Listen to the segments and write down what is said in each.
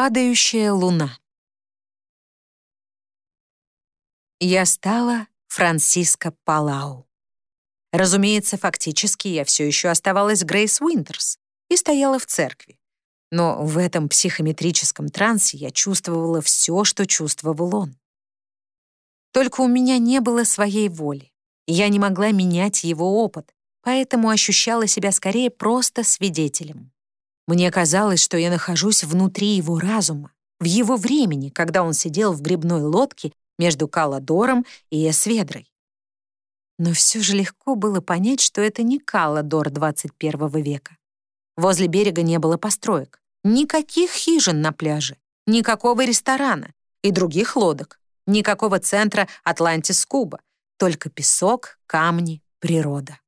Падающая луна. Я стала Франсиско Палау. Разумеется, фактически я все еще оставалась Грейс Уинтерс и стояла в церкви. Но в этом психометрическом трансе я чувствовала все, что чувствовал он. Только у меня не было своей воли. Я не могла менять его опыт, поэтому ощущала себя скорее просто свидетелем. Мне казалось, что я нахожусь внутри его разума, в его времени, когда он сидел в грибной лодке между Каладором и Эсведрой. Но все же легко было понять, что это не Каладор 21 века. Возле берега не было построек, никаких хижин на пляже, никакого ресторана и других лодок, никакого центра Атлантис-Куба, только песок, камни, природа.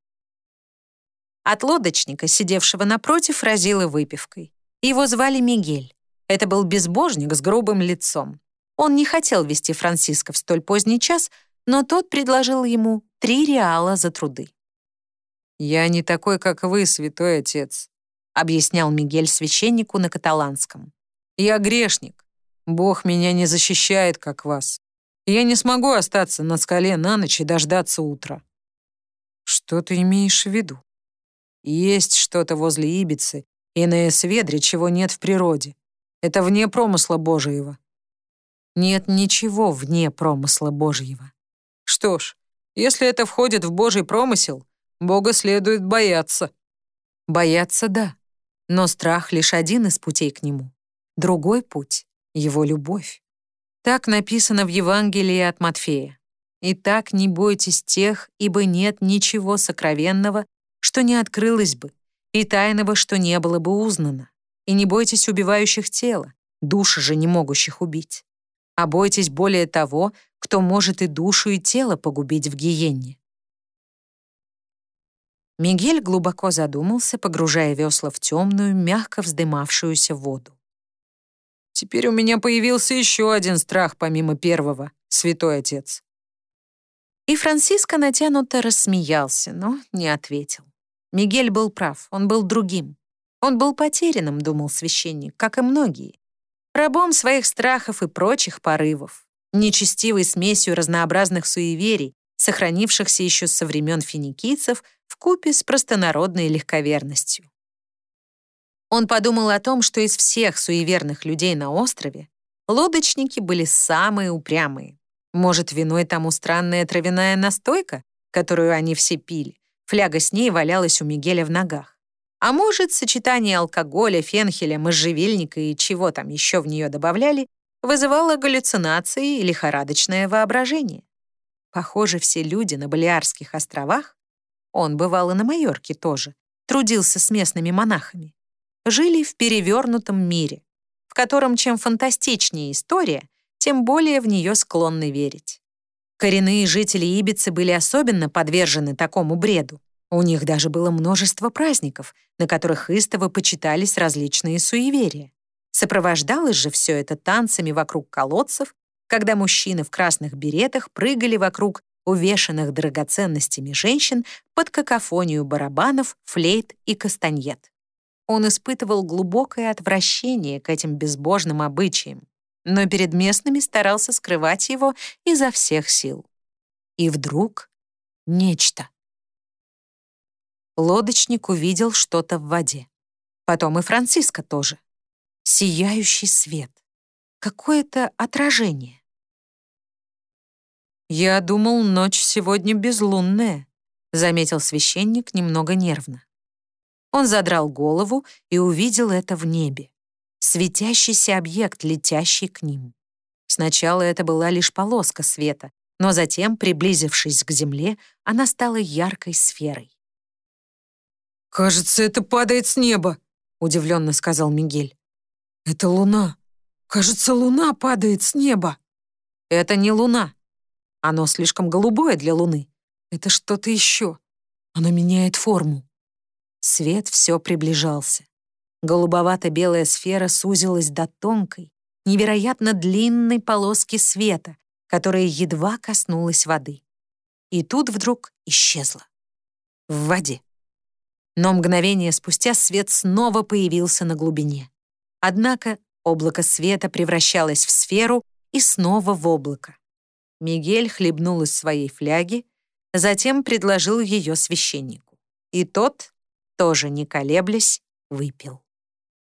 От лодочника, сидевшего напротив, разило выпивкой. Его звали Мигель. Это был безбожник с грубым лицом. Он не хотел вести Франциска в столь поздний час, но тот предложил ему три реала за труды. «Я не такой, как вы, святой отец», — объяснял Мигель священнику на каталанском. «Я грешник. Бог меня не защищает, как вас. Я не смогу остаться на скале на ночь и дождаться утра». «Что ты имеешь в виду?» Есть что-то возле Ибицы и на Эсведре, чего нет в природе. Это вне промысла Божьего. Нет ничего вне промысла Божьего. Что ж, если это входит в Божий промысел, Бога следует бояться. Бояться — да, но страх — лишь один из путей к Нему. Другой путь — Его любовь. Так написано в Евангелии от Матфея. «Итак, не бойтесь тех, ибо нет ничего сокровенного, что не открылось бы, и тайного, что не было бы узнано. И не бойтесь убивающих тела, души же не могущих убить. А бойтесь более того, кто может и душу, и тело погубить в гиенне. Мигель глубоко задумался, погружая весла в темную, мягко вздымавшуюся воду. «Теперь у меня появился еще один страх помимо первого, святой отец». И Франциско натянуто рассмеялся, но не ответил. Мигель был прав, он был другим. Он был потерянным, думал священник, как и многие. Рабом своих страхов и прочих порывов, нечестивой смесью разнообразных суеверий, сохранившихся еще со времен финикийцев в купе с простонародной легковерностью. Он подумал о том, что из всех суеверных людей на острове лодочники были самые упрямые. Может, виной тому странная травяная настойка, которую они все пили? Фляга с ней валялась у Мигеля в ногах. А может, сочетание алкоголя, фенхеля, можжевельника и чего там еще в нее добавляли, вызывало галлюцинации и лихорадочное воображение. Похоже, все люди на Балиарских островах, он бывал и на Майорке тоже, трудился с местными монахами, жили в перевернутом мире, в котором чем фантастичнее история, тем более в нее склонны верить. Коренные жители Ибицы были особенно подвержены такому бреду. У них даже было множество праздников, на которых истово почитались различные суеверия. Сопровождалось же все это танцами вокруг колодцев, когда мужчины в красных беретах прыгали вокруг увешанных драгоценностями женщин под какофонию барабанов, флейт и кастаньет. Он испытывал глубокое отвращение к этим безбожным обычаям но перед местными старался скрывать его изо всех сил. И вдруг нечто. Лодочник увидел что-то в воде. Потом и Франциско тоже. Сияющий свет. Какое-то отражение. «Я думал, ночь сегодня безлунная», — заметил священник немного нервно. Он задрал голову и увидел это в небе светящийся объект, летящий к ним. Сначала это была лишь полоска света, но затем, приблизившись к Земле, она стала яркой сферой. «Кажется, это падает с неба», — удивленно сказал Мигель. «Это луна. Кажется, луна падает с неба». «Это не луна. Оно слишком голубое для луны. Это что-то еще. Оно меняет форму». Свет все приближался. Голубовато-белая сфера сузилась до тонкой, невероятно длинной полоски света, которая едва коснулась воды. И тут вдруг исчезла. В воде. Но мгновение спустя свет снова появился на глубине. Однако Облако света превращалось в сферу и снова в облако. Мигель хлебнул из своей фляги, затем предложил ее священнику. И тот, тоже не колеблясь, выпил.